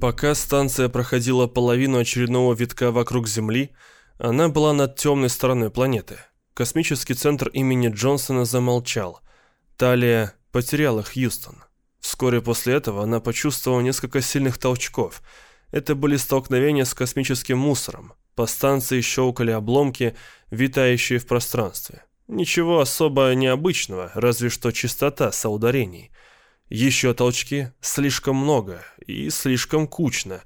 Пока станция проходила половину очередного витка вокруг Земли, она была над темной стороной планеты. Космический центр имени Джонсона замолчал. Талия потеряла Хьюстон. Вскоре после этого она почувствовала несколько сильных толчков. Это были столкновения с космическим мусором. По станции щелкали обломки, витающие в пространстве. Ничего особо необычного, разве что частота соударений. Еще толчки, слишком много и слишком кучно.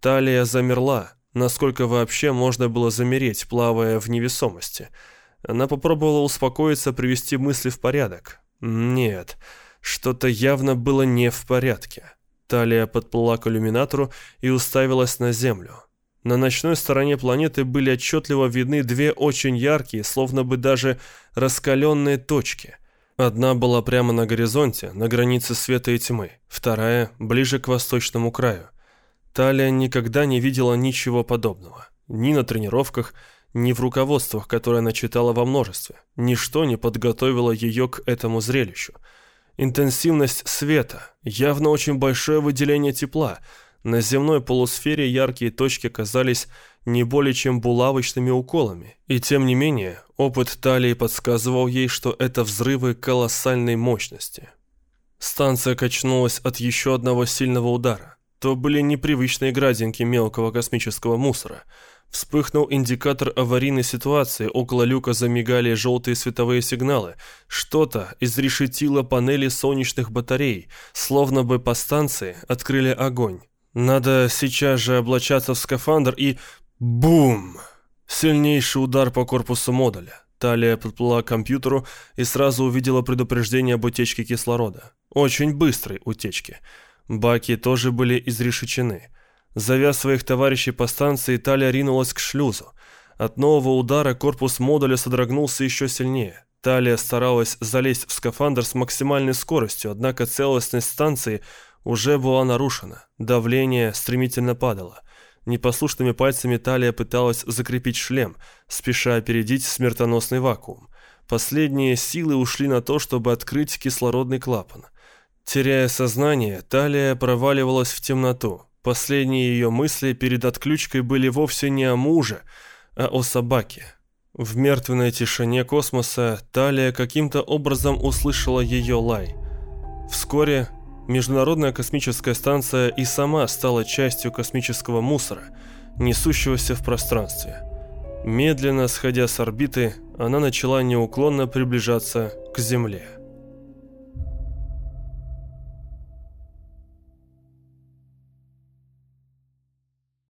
Талия замерла, насколько вообще можно было замереть, плавая в невесомости. Она попробовала успокоиться, привести мысли в порядок. Нет, что-то явно было не в порядке. Талия подплыла к иллюминатору и уставилась на Землю. На ночной стороне планеты были отчетливо видны две очень яркие, словно бы даже раскаленные точки. Одна была прямо на горизонте, на границе света и тьмы, вторая – ближе к восточному краю. Талия никогда не видела ничего подобного. Ни на тренировках, ни в руководствах, которые она читала во множестве. Ничто не подготовило ее к этому зрелищу. Интенсивность света, явно очень большое выделение тепла. На земной полусфере яркие точки казались не более чем булавочными уколами. И тем не менее, опыт талии подсказывал ей, что это взрывы колоссальной мощности. Станция качнулась от еще одного сильного удара. То были непривычные градинки мелкого космического мусора – Вспыхнул индикатор аварийной ситуации, около люка замигали желтые световые сигналы. Что-то изрешетило панели солнечных батарей, словно бы по станции открыли огонь. Надо сейчас же облачаться в скафандр и... Бум! Сильнейший удар по корпусу модуля. Талия подплыла к компьютеру и сразу увидела предупреждение об утечке кислорода. Очень быстрой утечке. Баки тоже были изрешечены. Завяз своих товарищей по станции, Талия ринулась к шлюзу. От нового удара корпус модуля содрогнулся еще сильнее. Талия старалась залезть в скафандр с максимальной скоростью, однако целостность станции уже была нарушена. Давление стремительно падало. Непослушными пальцами Талия пыталась закрепить шлем, спеша опередить смертоносный вакуум. Последние силы ушли на то, чтобы открыть кислородный клапан. Теряя сознание, Талия проваливалась в темноту. Последние ее мысли перед отключкой были вовсе не о муже, а о собаке. В мертвенной тишине космоса Талия каким-то образом услышала ее лай. Вскоре Международная космическая станция и сама стала частью космического мусора, несущегося в пространстве. Медленно сходя с орбиты, она начала неуклонно приближаться к Земле.